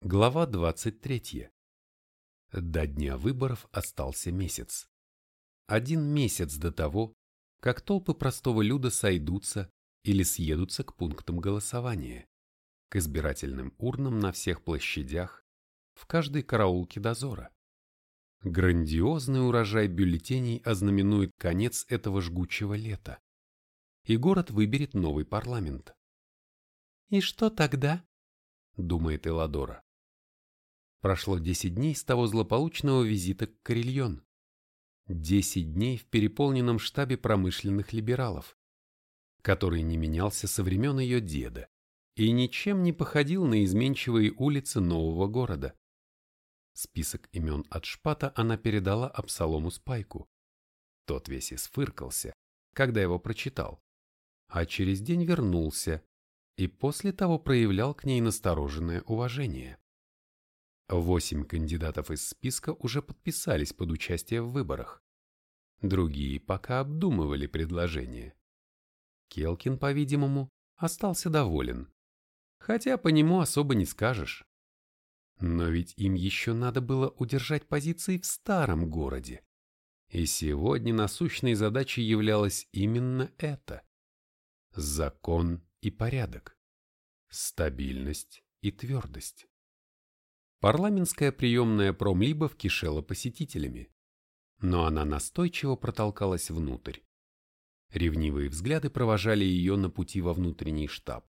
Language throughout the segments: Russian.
Глава 23. До дня выборов остался месяц. Один месяц до того, как толпы простого люда сойдутся или съедутся к пунктам голосования, к избирательным урнам на всех площадях, в каждой караулке дозора. Грандиозный урожай бюллетеней ознаменует конец этого жгучего лета, и город выберет новый парламент. «И что тогда?» – думает Эладора. Прошло 10 дней с того злополучного визита к Карельон. 10 дней в переполненном штабе промышленных либералов, который не менялся со времен ее деда и ничем не походил на изменчивые улицы нового города. Список имен от Шпата она передала Абсалому Спайку. Тот весь исфыркался, когда его прочитал, а через день вернулся и после того проявлял к ней настороженное уважение. Восемь кандидатов из списка уже подписались под участие в выборах. Другие пока обдумывали предложение. Келкин, по-видимому, остался доволен. Хотя по нему особо не скажешь. Но ведь им еще надо было удержать позиции в старом городе. И сегодня насущной задачей являлось именно это. Закон и порядок. Стабильность и твердость. Парламентская приемная промлибов кишела посетителями, но она настойчиво протолкалась внутрь. Ревнивые взгляды провожали ее на пути во внутренний штаб.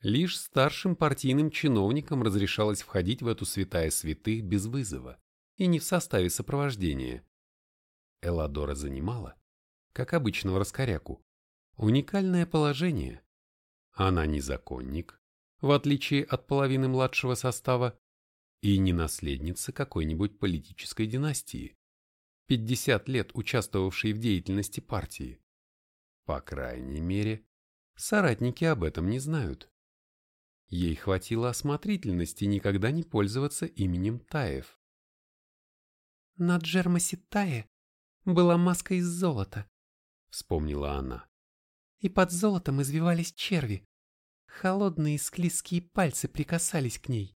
Лишь старшим партийным чиновникам разрешалось входить в эту святая святых без вызова и не в составе сопровождения. Эладора занимала, как обычного раскоряку, уникальное положение. Она не законник, в отличие от половины младшего состава, и не наследница какой-нибудь политической династии, 50 лет участвовавшей в деятельности партии. По крайней мере, соратники об этом не знают. Ей хватило осмотрительности никогда не пользоваться именем Таев. «На Джермасе Тае была маска из золота», — вспомнила она. «И под золотом извивались черви. Холодные склизкие пальцы прикасались к ней.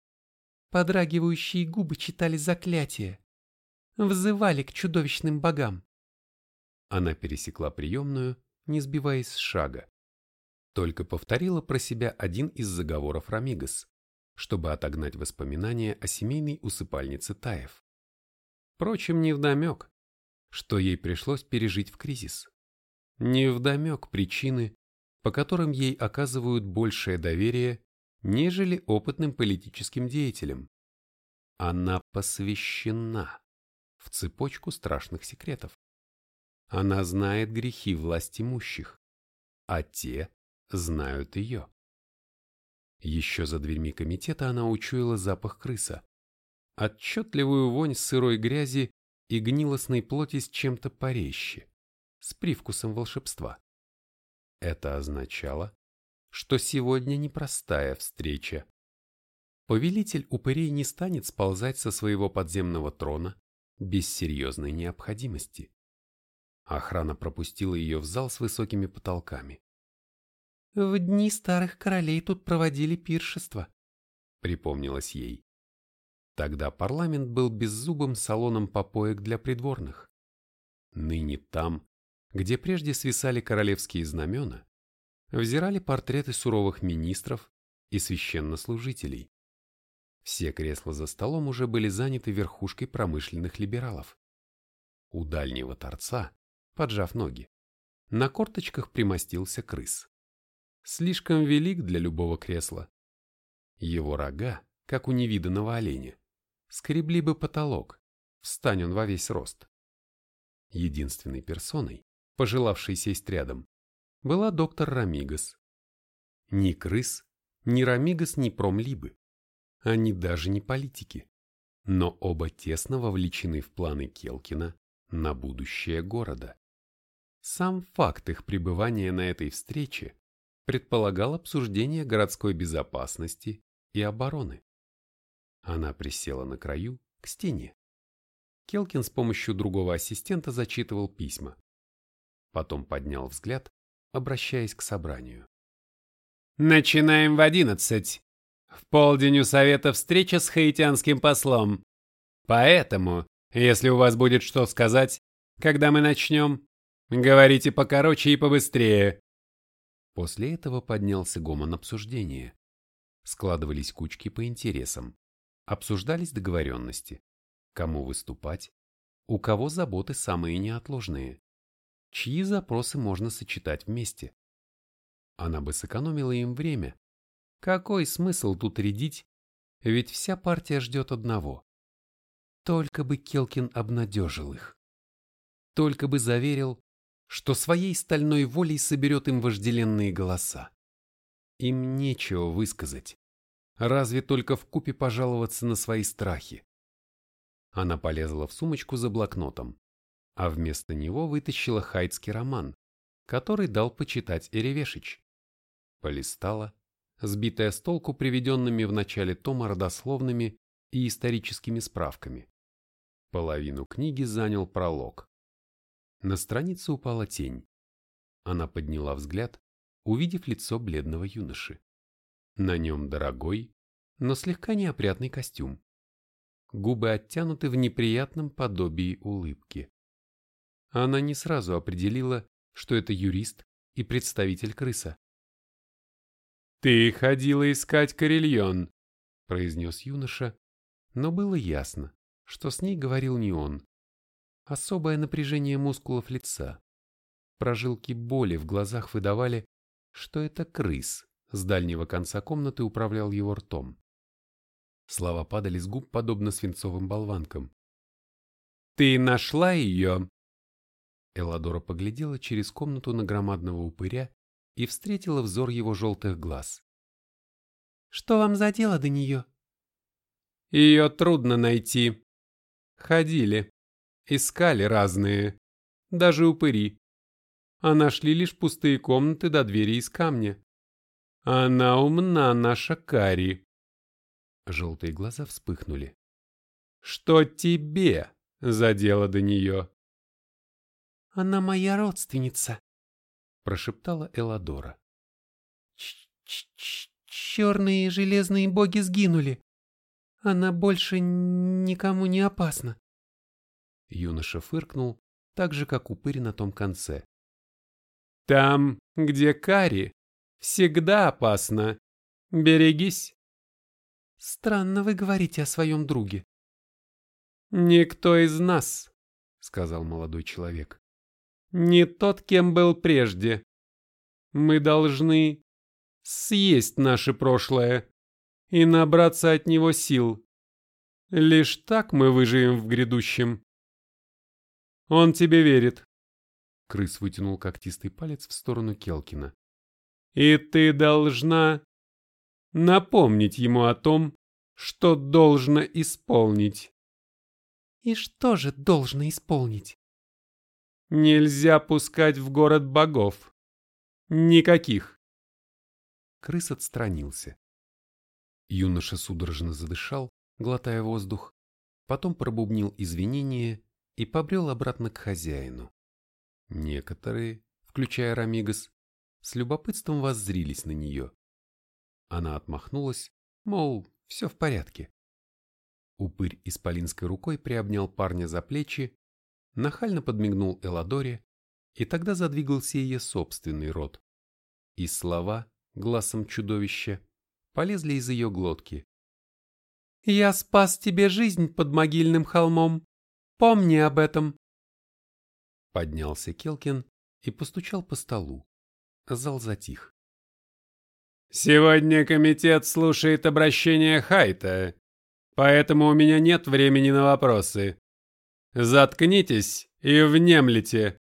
Подрагивающие губы читали заклятие. Взывали к чудовищным богам. Она пересекла приемную, не сбиваясь с шага. Только повторила про себя один из заговоров Рамигас, чтобы отогнать воспоминания о семейной усыпальнице Таев. Впрочем, невдомек, что ей пришлось пережить в кризис. Невдомек причины, по которым ей оказывают большее доверие нежели опытным политическим деятелям. Она посвящена в цепочку страшных секретов. Она знает грехи власть имущих, а те знают ее. Еще за дверьми комитета она учуяла запах крыса, отчетливую вонь сырой грязи и гнилостной плоти с чем-то порезче, с привкусом волшебства. Это означало, что сегодня непростая встреча. Повелитель упырей не станет сползать со своего подземного трона без серьезной необходимости. Охрана пропустила ее в зал с высокими потолками. «В дни старых королей тут проводили пиршество», — припомнилось ей. Тогда парламент был беззубым салоном попоек для придворных. Ныне там, где прежде свисали королевские знамена, взирали портреты суровых министров и священнослужителей. Все кресла за столом уже были заняты верхушкой промышленных либералов. У дальнего торца, поджав ноги, на корточках примостился крыс. Слишком велик для любого кресла. Его рога, как у невиданного оленя, скребли бы потолок, встань он во весь рост. Единственной персоной, пожелавшей сесть рядом, была доктор Рамигас. Ни крыс, ни Рамигас, ни промлибы. Они даже не политики. Но оба тесно вовлечены в планы Келкина на будущее города. Сам факт их пребывания на этой встрече предполагал обсуждение городской безопасности и обороны. Она присела на краю, к стене. Келкин с помощью другого ассистента зачитывал письма. Потом поднял взгляд обращаясь к собранию. «Начинаем в одиннадцать!» — В полдень у совета встреча с хаитянским послом. Поэтому, если у вас будет что сказать, когда мы начнем, говорите покороче и побыстрее. После этого поднялся гомон обсуждения. Складывались кучки по интересам. Обсуждались договоренности. Кому выступать, у кого заботы самые неотложные, чьи запросы можно сочетать вместе. Она бы сэкономила им время. Какой смысл тут рядить, ведь вся партия ждет одного. Только бы Келкин обнадежил их. Только бы заверил, что своей стальной волей соберет им вожделенные голоса. Им нечего высказать, разве только в купе пожаловаться на свои страхи. Она полезла в сумочку за блокнотом, а вместо него вытащила хайтский роман, который дал почитать Эревешич. Полистала, сбитая с толку приведенными в начале тома родословными и историческими справками. Половину книги занял пролог. На странице упала тень. Она подняла взгляд, увидев лицо бледного юноши. На нем дорогой, но слегка неопрятный костюм губы оттянуты в неприятном подобии улыбки. Она не сразу определила, что это юрист и представитель крыса. «Ты ходила искать карельон», — произнес юноша, но было ясно, что с ней говорил не он. Особое напряжение мускулов лица. Прожилки боли в глазах выдавали, что это крыс с дальнего конца комнаты управлял его ртом. Слова падали с губ, подобно свинцовым болванкам. «Ты нашла ее?» Эладора поглядела через комнату на громадного упыря и встретила взор его желтых глаз. «Что вам за дело до нее?» «Ее трудно найти. Ходили, искали разные, даже упыри. А нашли лишь пустые комнаты до двери из камня. Она умна, наша Кари. Желтые глаза вспыхнули. «Что тебе за дело до нее?» «Она моя родственница», — прошептала Эладора. Ч -ч -ч «Черные железные боги сгинули. Она больше никому не опасна». Юноша фыркнул, так же, как упырь на том конце. «Там, где Кари, всегда опасно. Берегись». Странно вы говорите о своем друге. Никто из нас, сказал молодой человек, не тот, кем был прежде. Мы должны съесть наше прошлое и набраться от него сил. Лишь так мы выживем в грядущем. Он тебе верит. Крыс вытянул когтистый палец в сторону Келкина. И ты должна напомнить ему о том, что должно исполнить. И что же должно исполнить? Нельзя пускать в город богов. Никаких. Крыс отстранился. Юноша судорожно задышал, глотая воздух, потом пробубнил извинения и побрел обратно к хозяину. Некоторые, включая Рамигас, с любопытством воззрились на нее. Она отмахнулась, мол, все в порядке. Упырь исполинской рукой приобнял парня за плечи, нахально подмигнул Эладоре, и тогда задвигался ее собственный рот. И слова, глазом чудовища, полезли из ее глотки. «Я спас тебе жизнь под могильным холмом. Помни об этом!» Поднялся Келкин и постучал по столу. Зал затих. Сегодня комитет слушает обращение Хайта, поэтому у меня нет времени на вопросы. Заткнитесь и внемлите.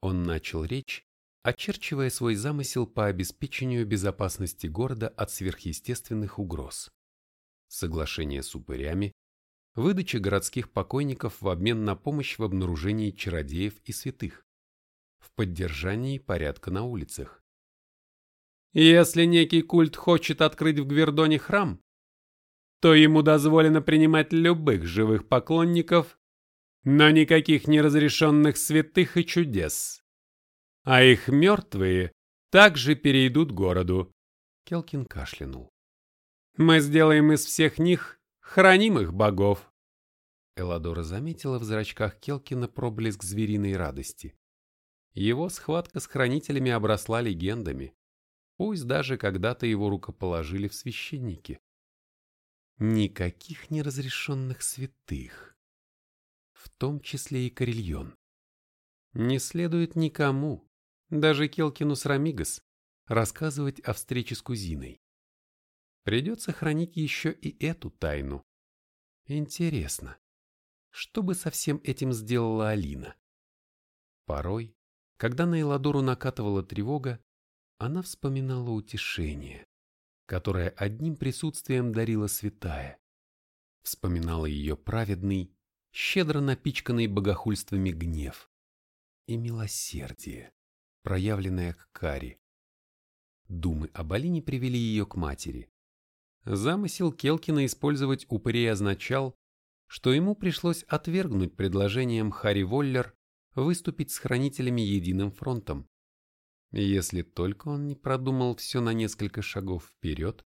Он начал речь, очерчивая свой замысел по обеспечению безопасности города от сверхъестественных угроз. Соглашение с упырями, выдача городских покойников в обмен на помощь в обнаружении чародеев и святых, в поддержании порядка на улицах, если некий культ хочет открыть в Гвердоне храм, то ему дозволено принимать любых живых поклонников, но никаких неразрешенных святых и чудес. А их мертвые также перейдут городу. Келкин кашлянул. Мы сделаем из всех них хранимых богов. Эладора заметила в зрачках Келкина проблеск звериной радости. Его схватка с хранителями обросла легендами, пусть даже когда-то его рукоположили в священники. Никаких неразрешенных святых, в том числе и Карельон. Не следует никому, даже Келкину с Рамигас, рассказывать о встрече с кузиной. Придется хранить еще и эту тайну. Интересно, что бы со всем этим сделала Алина? Порой, когда на Эладору накатывала тревога, она вспоминала утешение, которое одним присутствием дарила святая. Вспоминала ее праведный, щедро напичканный богохульствами гнев и милосердие, проявленное к Каре. Думы об Алине привели ее к матери. Замысел Келкина использовать упырей означал, что ему пришлось отвергнуть предложением Харри Воллер выступить с хранителями единым фронтом. Если только он не продумал все на несколько шагов вперед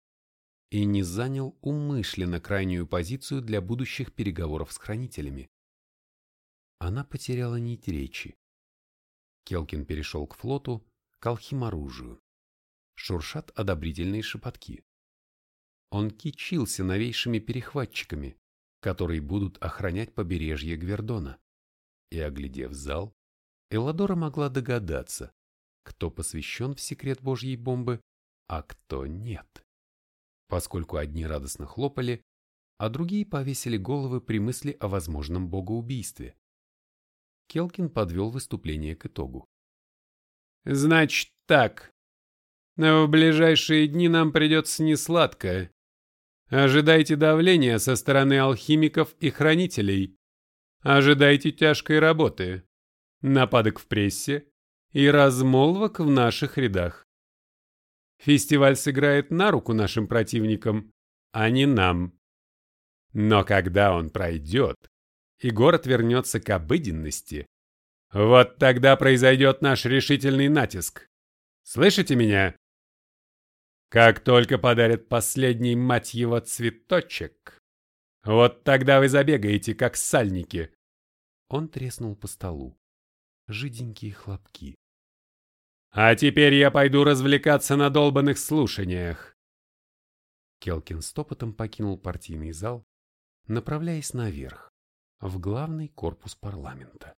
и не занял умышленно крайнюю позицию для будущих переговоров с хранителями. Она потеряла нить речи. Келкин перешел к флоту, к алхиморужию. Шуршат одобрительные шепотки. Он кичился новейшими перехватчиками, которые будут охранять побережье Гвердона. И, оглядев зал, Эладора могла догадаться, кто посвящен в секрет Божьей бомбы, а кто нет. Поскольку одни радостно хлопали, а другие повесили головы при мысли о возможном богоубийстве. Келкин подвел выступление к итогу. «Значит так. В ближайшие дни нам придется несладко. Ожидайте давления со стороны алхимиков и хранителей. Ожидайте тяжкой работы, нападок в прессе и размолвок в наших рядах. Фестиваль сыграет на руку нашим противникам, а не нам. Но когда он пройдет, и город вернется к обыденности, вот тогда произойдет наш решительный натиск. Слышите меня? Как только подарят последний, мать его, цветочек, вот тогда вы забегаете, как сальники. Он треснул по столу. Жиденькие хлопки. А теперь я пойду развлекаться на долбанных слушаниях. Келкин стопотом покинул партийный зал, направляясь наверх, в главный корпус парламента.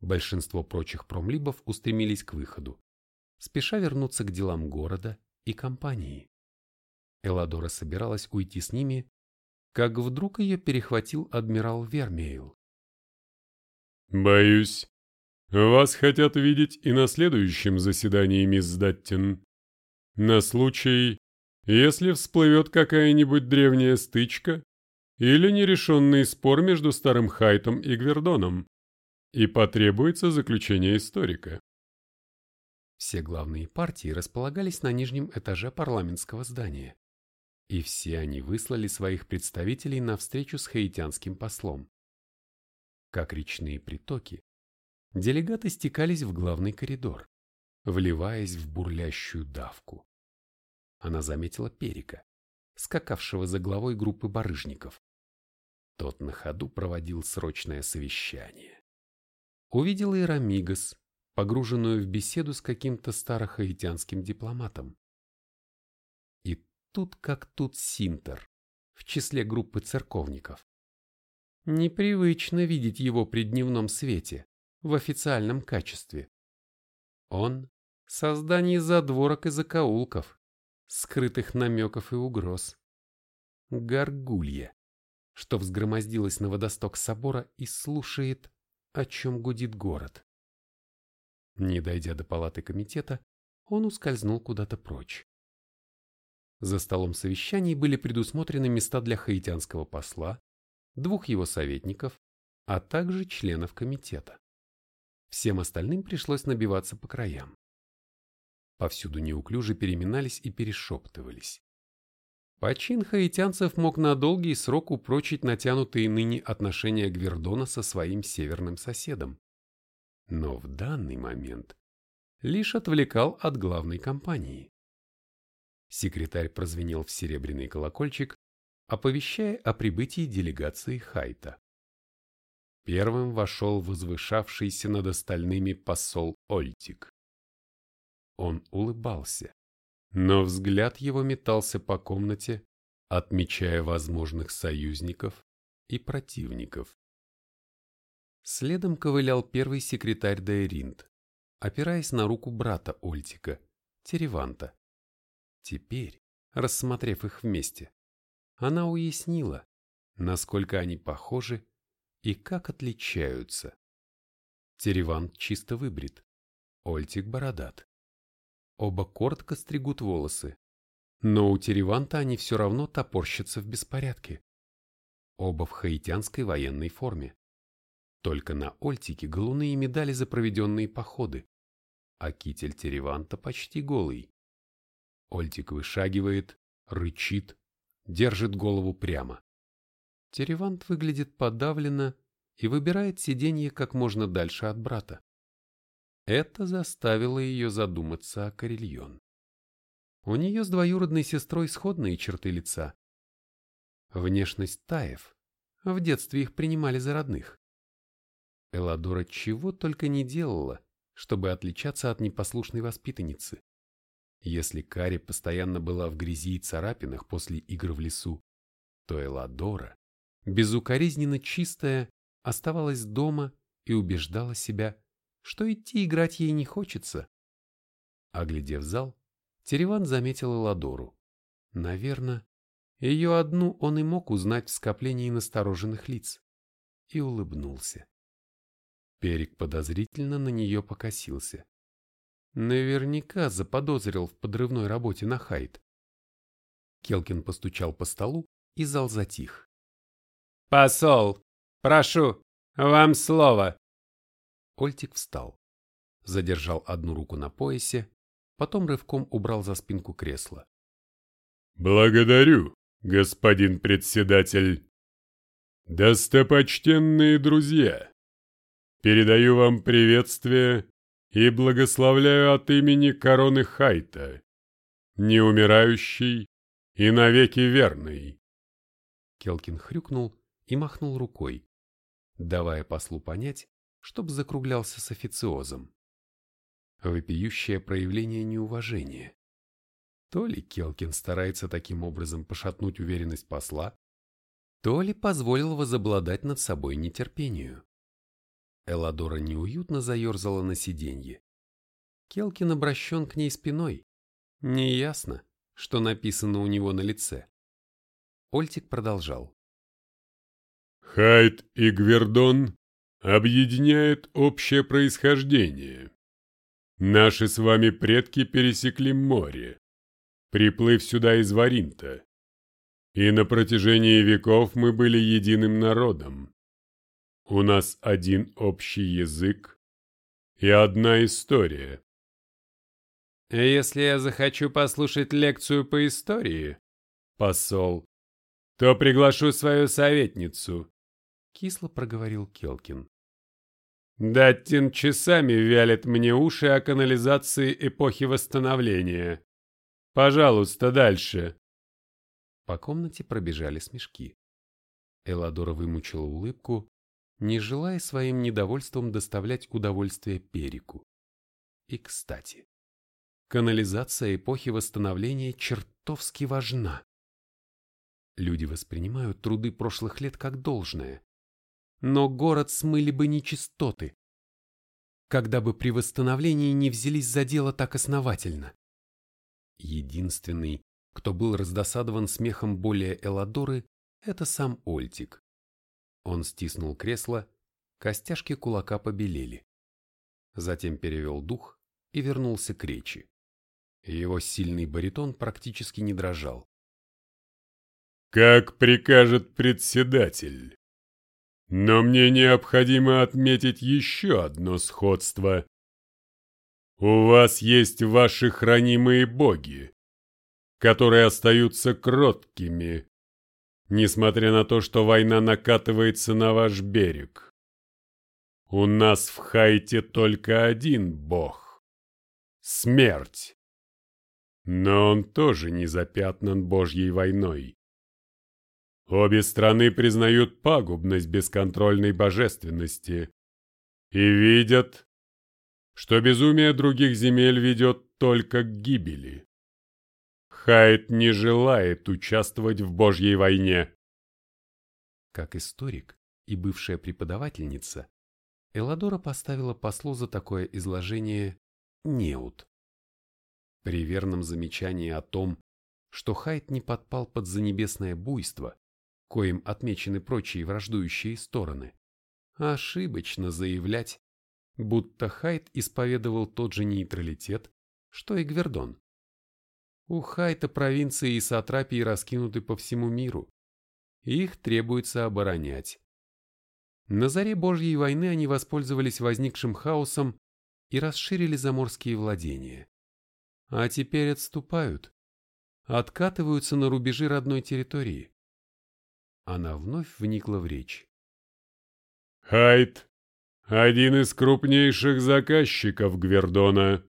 Большинство прочих промлибов устремились к выходу, спеша вернуться к делам города и компании. Эладора собиралась уйти с ними, как вдруг ее перехватил адмирал Вермейл. «Боюсь, вас хотят видеть и на следующем заседании, мисс Даттин. На случай, если всплывет какая-нибудь древняя стычка или нерешенный спор между Старым Хайтом и Гвердоном, и потребуется заключение историка. Все главные партии располагались на нижнем этаже парламентского здания, и все они выслали своих представителей на встречу с хаитянским послом. Как речные притоки, делегаты стекались в главный коридор, вливаясь в бурлящую давку. Она заметила Перика, скакавшего за главой группы барыжников. Тот на ходу проводил срочное совещание. Увидела и Рамигас, погруженную в беседу с каким-то старохаитянским дипломатом. И тут как тут Синтер, в числе группы церковников. Непривычно видеть его при дневном свете, в официальном качестве. Он — создание задворок и закоулков, скрытых намеков и угроз. Горгулья, что взгромоздилась на водосток собора и слушает, о чем гудит город. Не дойдя до палаты комитета, он ускользнул куда-то прочь. За столом совещаний были предусмотрены места для хаитянского посла, двух его советников, а также членов комитета. Всем остальным пришлось набиваться по краям. Повсюду неуклюже переминались и перешептывались. Почин хаитянцев мог на долгий срок упрочить натянутые ныне отношения Гвердона со своим северным соседом но в данный момент лишь отвлекал от главной кампании. Секретарь прозвенел в серебряный колокольчик, оповещая о прибытии делегации Хайта. Первым вошел возвышавшийся над остальными посол Ольтик. Он улыбался, но взгляд его метался по комнате, отмечая возможных союзников и противников. Следом ковылял первый секретарь Дайринт, опираясь на руку брата Ольтика, Тереванта. Теперь, рассмотрев их вместе, она уяснила, насколько они похожи и как отличаются. Теревант чисто выбрит, Ольтик бородат. Оба коротко стригут волосы, но у Тереванта они все равно топорщатся в беспорядке. Оба в хаитянской военной форме. Только на Ольтике галуны медали за проведенные походы, а китель Тереванта почти голый. Ольтик вышагивает, рычит, держит голову прямо. Теревант выглядит подавленно и выбирает сиденье как можно дальше от брата. Это заставило ее задуматься о Карельон. У нее с двоюродной сестрой сходные черты лица. Внешность Таев. В детстве их принимали за родных. Эладора чего только не делала, чтобы отличаться от непослушной воспитанницы. Если Кари постоянно была в грязи и царапинах после игр в лесу, то Эладора, безукоризненно чистая, оставалась дома и убеждала себя, что идти играть ей не хочется. Оглядев зал, Тереван заметил Эладору. Наверное, ее одну он и мог узнать в скоплении настороженных лиц. И улыбнулся. Перик подозрительно на нее покосился. Наверняка заподозрил в подрывной работе на Хайд. Келкин постучал по столу, и зал затих. «Посол, прошу, вам слово!» Ольтик встал, задержал одну руку на поясе, потом рывком убрал за спинку кресла. «Благодарю, господин председатель. Достопочтенные друзья, передаю вам приветствие и благословляю от имени короны Хайта, неумирающий и навеки верный. Келкин хрюкнул и махнул рукой, давая послу понять, чтоб закруглялся с официозом. Вопиющее проявление неуважения. То ли Келкин старается таким образом пошатнуть уверенность посла, то ли позволил возобладать над собой нетерпению. Эладора неуютно заерзала на сиденье. Келкин обращен к ней спиной. Неясно, что написано у него на лице. Ольтик продолжал. Хайт и Гвердон объединяет общее происхождение. Наши с вами предки пересекли море, приплыв сюда из Варинта. И на протяжении веков мы были единым народом. У нас один общий язык и одна история. Если я захочу послушать лекцию по истории, посол, то приглашу свою советницу, кисло проговорил Келкин. Даттин часами вялит мне уши о канализации эпохи восстановления. Пожалуйста, дальше. По комнате пробежали смешки. Эладора вымучила улыбку, не желая своим недовольством доставлять удовольствие Перику. И, кстати, канализация эпохи восстановления чертовски важна. Люди воспринимают труды прошлых лет как должное. Но город смыли бы нечистоты, когда бы при восстановлении не взялись за дело так основательно. Единственный, кто был раздосадован смехом более Эладоры, это сам Ольтик. Он стиснул кресло, костяшки кулака побелели. Затем перевел дух и вернулся к речи. Его сильный баритон практически не дрожал. «Как прикажет председатель. Но мне необходимо отметить еще одно сходство. У вас есть ваши хранимые боги, которые остаются кроткими, несмотря на то, что война накатывается на ваш берег. У нас в Хайте только один бог — смерть. но он тоже не запятнан Божьей войной. Обе страны признают пагубность бесконтрольной божественности и видят, что безумие других земель ведет только к гибели. Хайт не желает участвовать в Божьей войне. Как историк и бывшая преподавательница, Эладора поставила послу за такое изложение неуд. При верном замечании о том, что Хайт не подпал под занебесное буйство, коим отмечены прочие враждующие стороны, ошибочно заявлять, будто Хайт исповедовал тот же нейтралитет, что и Гвердон. У Хайта провинции и сатрапии раскинуты по всему миру. Их требуется оборонять. На заре Божьей войны они воспользовались возникшим хаосом и расширили заморские владения. А теперь отступают, откатываются на рубежи родной территории. Она вновь вникла в речь. Хайт – один из крупнейших заказчиков Гвердона.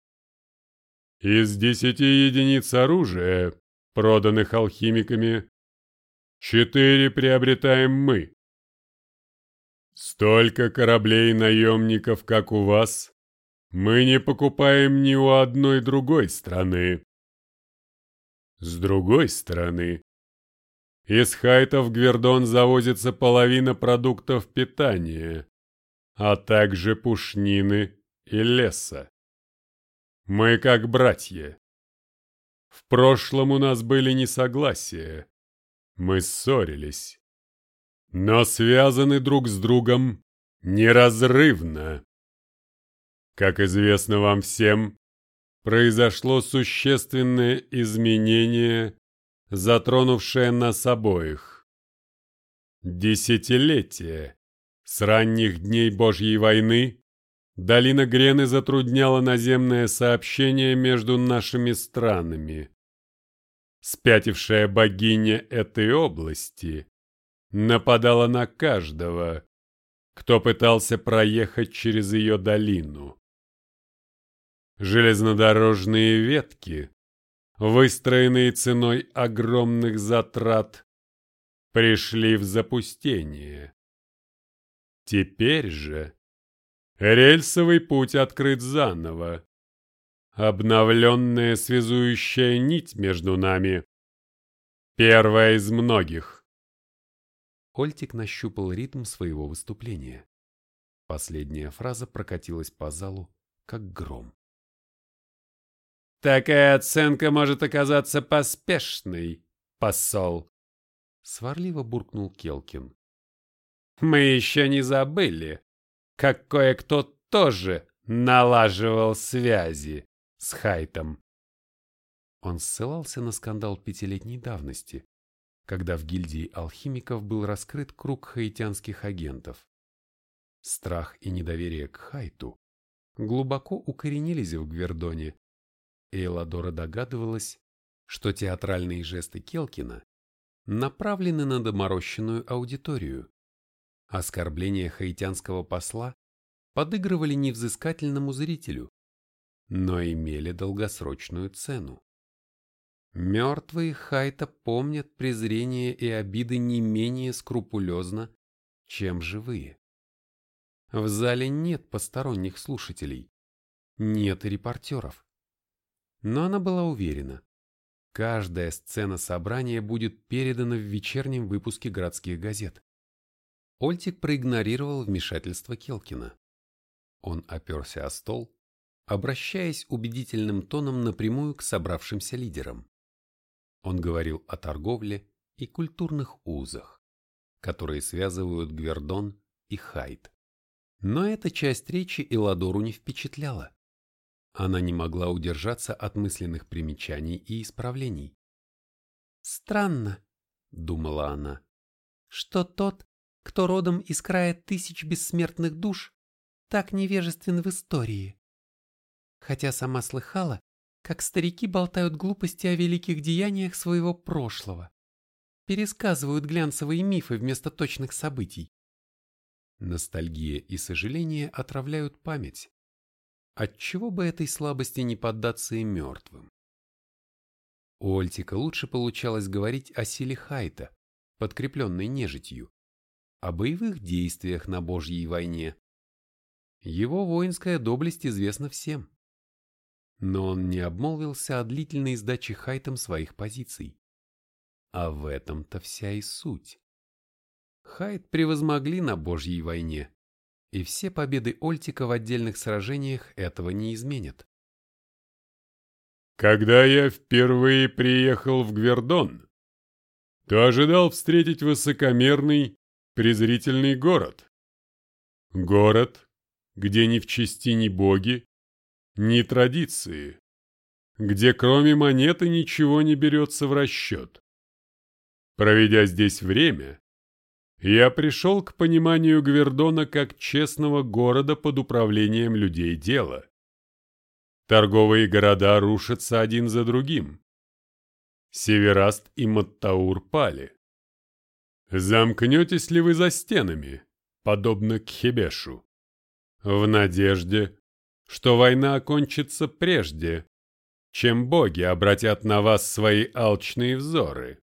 Из десяти единиц оружия, проданных алхимиками, четыре приобретаем мы. Столько кораблей-наемников, как у вас, мы не покупаем ни у одной другой страны. С другой стороны, из Хайта в Гвердон завозится половина продуктов питания, а также пушнины и леса. Мы как братья. В прошлом у нас были несогласия. Мы ссорились. Но связаны друг с другом неразрывно. Как известно вам всем, произошло существенное изменение, затронувшее нас обоих. Десятилетие с ранних дней Божьей войны Долина Грены затрудняла наземное сообщение между нашими странами. Спятившая богиня этой области нападала на каждого, кто пытался проехать через ее долину. Железнодорожные ветки, выстроенные ценой огромных затрат, пришли в запустение. Теперь же Рельсовый путь открыт заново. Обновленная связующая нить между нами. Первая из многих. Ольтик нащупал ритм своего выступления. Последняя фраза прокатилась по залу, как гром. «Такая оценка может оказаться поспешной, посол», — сварливо буркнул Келкин. «Мы еще не забыли, как кое-кто тоже налаживал связи с Хайтом. Он ссылался на скандал пятилетней давности, когда в гильдии алхимиков был раскрыт круг хаитянских агентов. Страх и недоверие к Хайту глубоко укоренились в Гвердоне, Эладора догадывалась, что театральные жесты Келкина направлены на доморощенную аудиторию, Оскорбления хаитянского посла подыгрывали невзыскательному зрителю, но имели долгосрочную цену. Мертвые Хайта помнят презрение и обиды не менее скрупулезно, чем живые. В зале нет посторонних слушателей, нет репортеров. Но она была уверена, каждая сцена собрания будет передана в вечернем выпуске городских газет. Ольтик проигнорировал вмешательство Келкина. Он оперся о стол, обращаясь убедительным тоном напрямую к собравшимся лидерам. Он говорил о торговле и культурных узах, которые связывают Гвердон и Хайт. Но эта часть речи Эладору не впечатляла. Она не могла удержаться от мысленных примечаний и исправлений. «Странно», — думала она, — «что тот, кто родом из края тысяч бессмертных душ, так невежествен в истории. Хотя сама слыхала, как старики болтают глупости о великих деяниях своего прошлого, пересказывают глянцевые мифы вместо точных событий. Ностальгия и сожаление отравляют память. Отчего бы этой слабости не поддаться и мертвым? у Ольтика лучше получалось говорить о силе Хайта, подкрепленной нежитью, о боевых действиях на Божьей войне. Его воинская доблесть известна всем. Но он не обмолвился о длительной сдаче Хайтом своих позиций. А в этом-то вся и суть. Хайт превозмогли на Божьей войне, и все победы Ольтика в отдельных сражениях этого не изменят. Когда я впервые приехал в Гвердон, то ожидал встретить высокомерный, презрительный город. Город, где ни в чести ни боги, ни традиции, где кроме монеты ничего не берется в расчет. Проведя здесь время, я пришел к пониманию Гвердона как честного города под управлением людей дела. Торговые города рушатся один за другим. Севераст и Маттаур пали. Замкнетесь ли вы за стенами, подобно Кхебешу, в надежде, что война окончится прежде, чем боги обратят на вас свои алчные взоры?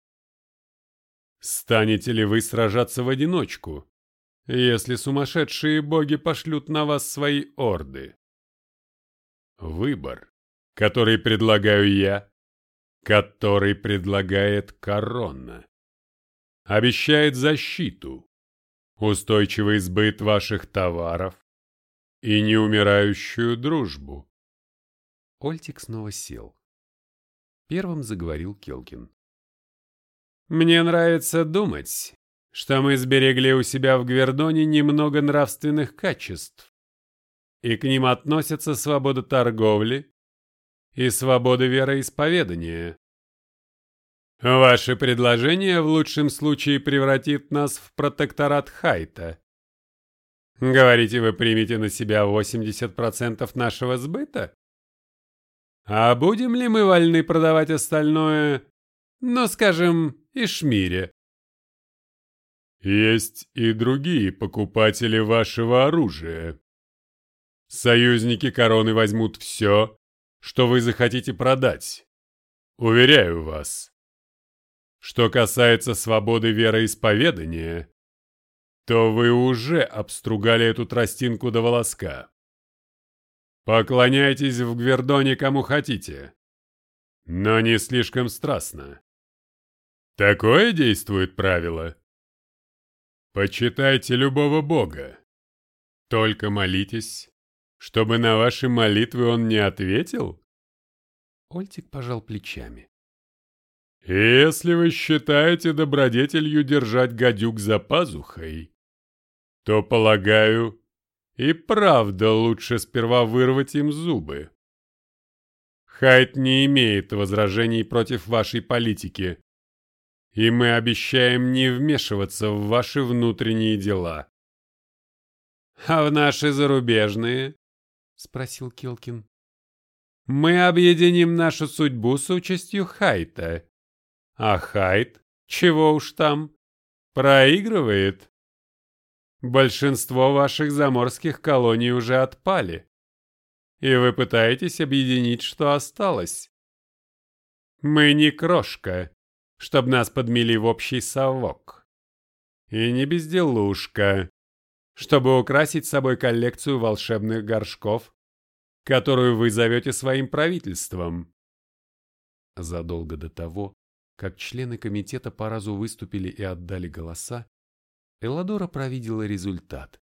Станете ли вы сражаться в одиночку, если сумасшедшие боги пошлют на вас свои орды? Выбор, который предлагаю я, который предлагает корона, обещает защиту, устойчивый сбыт ваших товаров и неумирающую дружбу. Ольтик снова сел. Первым заговорил Келкин. «Мне нравится думать, что мы сберегли у себя в Гвердоне немного нравственных качеств, и к ним относятся свобода торговли и свобода вероисповедания. Ваше предложение в лучшем случае превратит нас в протекторат Хайта. Говорите, вы примете на себя 80% нашего сбыта? А будем ли мы вольны продавать остальное, ну, скажем, Ишмире? Есть и другие покупатели вашего оружия, Союзники короны возьмут все, что вы захотите продать. Уверяю вас. Что касается свободы вероисповедания, то вы уже обстругали эту тростинку до волоска. Поклоняйтесь в Гвердоне кому хотите, но не слишком страстно. Такое действует правило. Почитайте любого бога. Только молитесь чтобы на ваши молитвы он не ответил? Ольтик пожал плечами. Если вы считаете добродетелью держать гадюк за пазухой, то, полагаю, и правда лучше сперва вырвать им зубы. Хайт не имеет возражений против вашей политики, и мы обещаем не вмешиваться в ваши внутренние дела. А в наши зарубежные? спросил Келкин. Мы объединим нашу судьбу с участью Хайта. А Хайт, чего уж там, проигрывает. Большинство ваших заморских колоний уже отпали. И вы пытаетесь объединить, что осталось. Мы не крошка, чтобы нас подмели в общий совок. И не безделушка, чтобы украсить собой коллекцию волшебных горшков, которую вы зовете своим правительством. Задолго до того, как члены комитета по разу выступили и отдали голоса, Эладора провидела результат.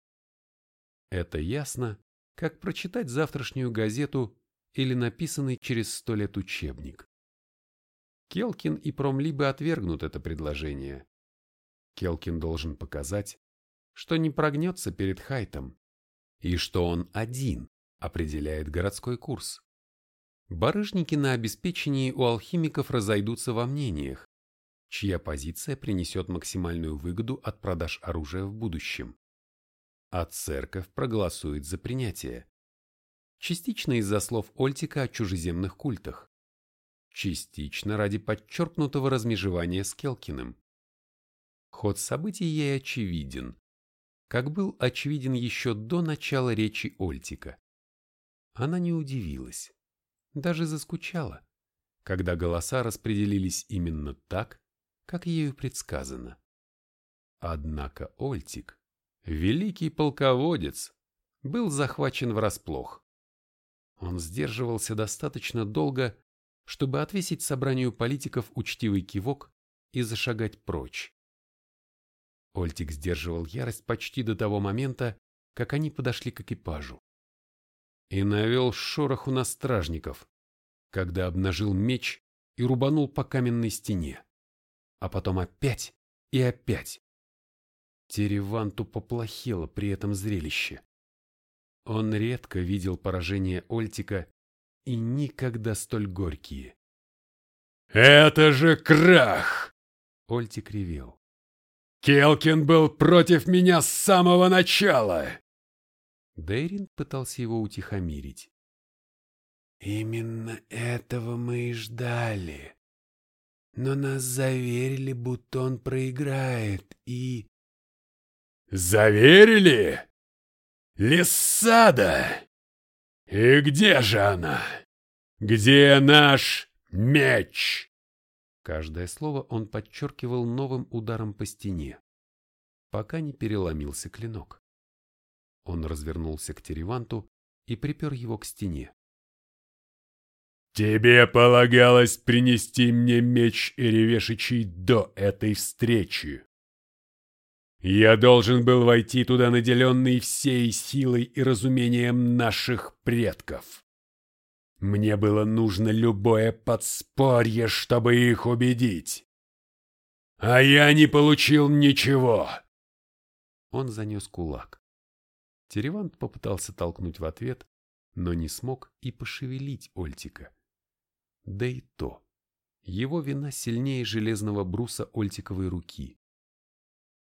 Это ясно, как прочитать завтрашнюю газету или написанный через сто лет учебник. Келкин и Промлибы отвергнут это предложение. Келкин должен показать, что не прогнется перед Хайтом, и что он один определяет городской курс. Барыжники на обеспечении у алхимиков разойдутся во мнениях, чья позиция принесет максимальную выгоду от продаж оружия в будущем. А церковь проголосует за принятие. Частично из-за слов Ольтика о чужеземных культах. Частично ради подчеркнутого размежевания с Келкиным. Ход событий ей очевиден как был очевиден еще до начала речи Ольтика. Она не удивилась, даже заскучала, когда голоса распределились именно так, как ею предсказано. Однако Ольтик, великий полководец, был захвачен врасплох. Он сдерживался достаточно долго, чтобы отвесить собранию политиков учтивый кивок и зашагать прочь. Ольтик сдерживал ярость почти до того момента, как они подошли к экипажу. И навел шороху на стражников, когда обнажил меч и рубанул по каменной стене. А потом опять и опять. Тереванту поплохело при этом зрелище. Он редко видел поражения Ольтика и никогда столь горькие. «Это же крах!» Ольтик ревел. «Келкин был против меня с самого начала!» Дейрин пытался его утихомирить. «Именно этого мы и ждали. Но нас заверили, будто он проиграет, и...» «Заверили? Лиссада! И где же она? Где наш меч?» Каждое слово он подчеркивал новым ударом по стене, пока не переломился клинок. Он развернулся к Тереванту и припер его к стене. «Тебе полагалось принести мне меч Эревешичий до этой встречи. Я должен был войти туда наделенный всей силой и разумением наших предков. Мне было нужно любое подспорье, чтобы их убедить. А я не получил ничего. Он занес кулак. Теревант попытался толкнуть в ответ, но не смог и пошевелить Ольтика. Да и то. Его вина сильнее железного бруса Ольтиковой руки.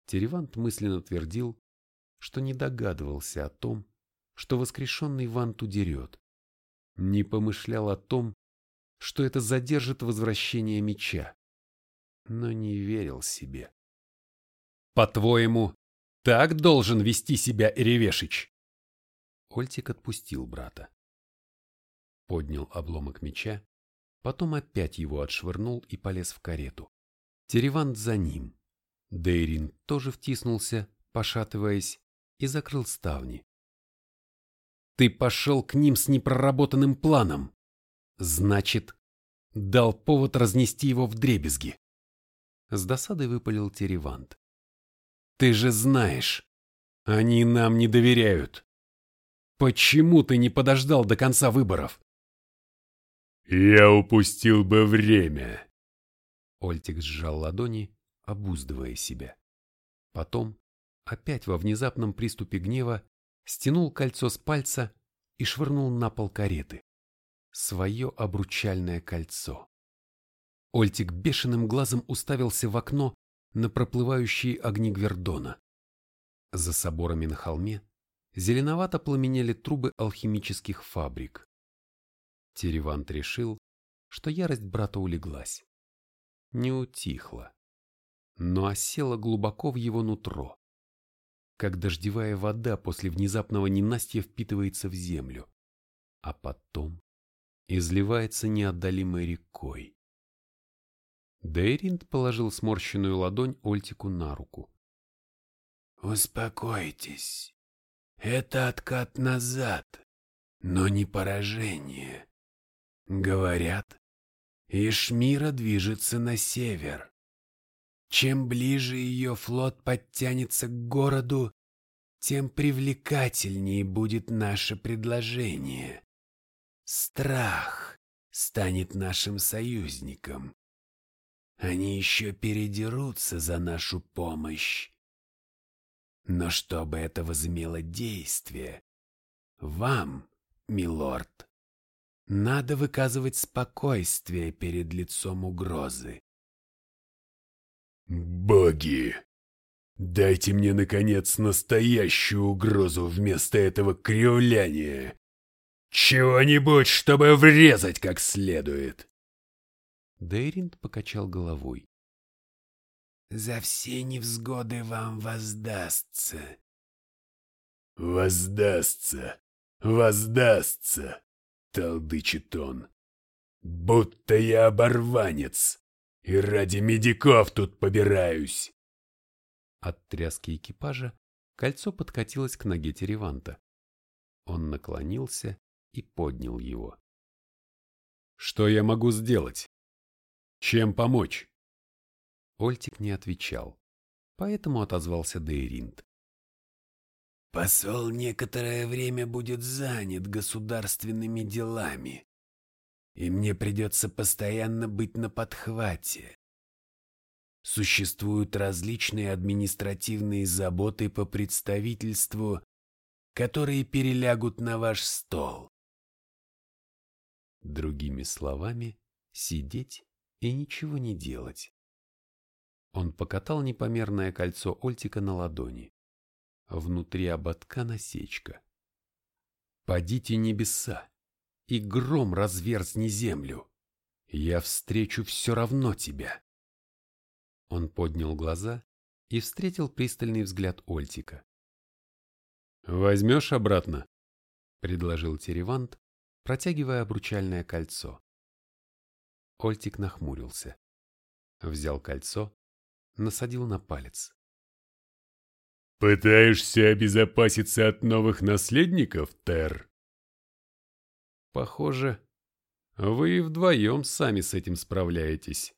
Теревант мысленно твердил, что не догадывался о том, что воскрешенный Ванту дерет не помышлял о том, что это задержит возвращение меча, но не верил себе. «По-твоему, так должен вести себя Эревешич?» Ольтик отпустил брата. Поднял обломок меча, потом опять его отшвырнул и полез в карету. Теревант за ним. Дейрин тоже втиснулся, пошатываясь, и закрыл ставни. Ты пошел к ним с непроработанным планом. Значит, дал повод разнести его в дребезги. С досадой выпалил Теревант. Ты же знаешь, они нам не доверяют. Почему ты не подождал до конца выборов? Я упустил бы время. Ольтик сжал ладони, обуздывая себя. Потом, опять во внезапном приступе гнева, стянул кольцо с пальца и швырнул на пол кареты. Свое обручальное кольцо. Ольтик бешеным глазом уставился в окно на проплывающие огни Гвердона. За соборами на холме зеленовато пламенели трубы алхимических фабрик. Теревант решил, что ярость брата улеглась. Не утихла, но осела глубоко в его нутро как дождевая вода после внезапного ненастья впитывается в землю, а потом изливается неотдалимой рекой. Дейринд положил сморщенную ладонь Ольтику на руку. «Успокойтесь. Это откат назад, но не поражение. Говорят, Ишмира движется на север. Чем ближе ее флот подтянется к городу, тем привлекательнее будет наше предложение. Страх станет нашим союзником. Они еще передерутся за нашу помощь. Но чтобы это возымело действие, вам, милорд, надо выказывать спокойствие перед лицом угрозы. «Боги! Дайте мне, наконец, настоящую угрозу вместо этого кривляния! Чего-нибудь, чтобы врезать как следует!» Дейринд покачал головой. «За все невзгоды вам воздастся». «Воздастся! Воздастся!» — толдычит он. Будто я оборванец, и ради медиков тут побираюсь. От тряски экипажа кольцо подкатилось к ноге Тереванта. Он наклонился и поднял его. «Что я могу сделать? Чем помочь?» Ольтик не отвечал, поэтому отозвался Дейринт. «Посол некоторое время будет занят государственными делами, и мне придется постоянно быть на подхвате. Существуют различные административные заботы по представительству, которые перелягут на ваш стол. Другими словами, сидеть и ничего не делать. Он покатал непомерное кольцо Ольтика на ладони. Внутри ободка насечка. «Падите небеса, и гром разверзни землю. Я встречу все равно тебя». Он поднял глаза и встретил пристальный взгляд Ольтика. «Возьмешь обратно?» — предложил Теревант, протягивая обручальное кольцо. Ольтик нахмурился. Взял кольцо, насадил на палец. «Пытаешься обезопаситься от новых наследников, Тер?» «Похоже, вы и вдвоем сами с этим справляетесь»,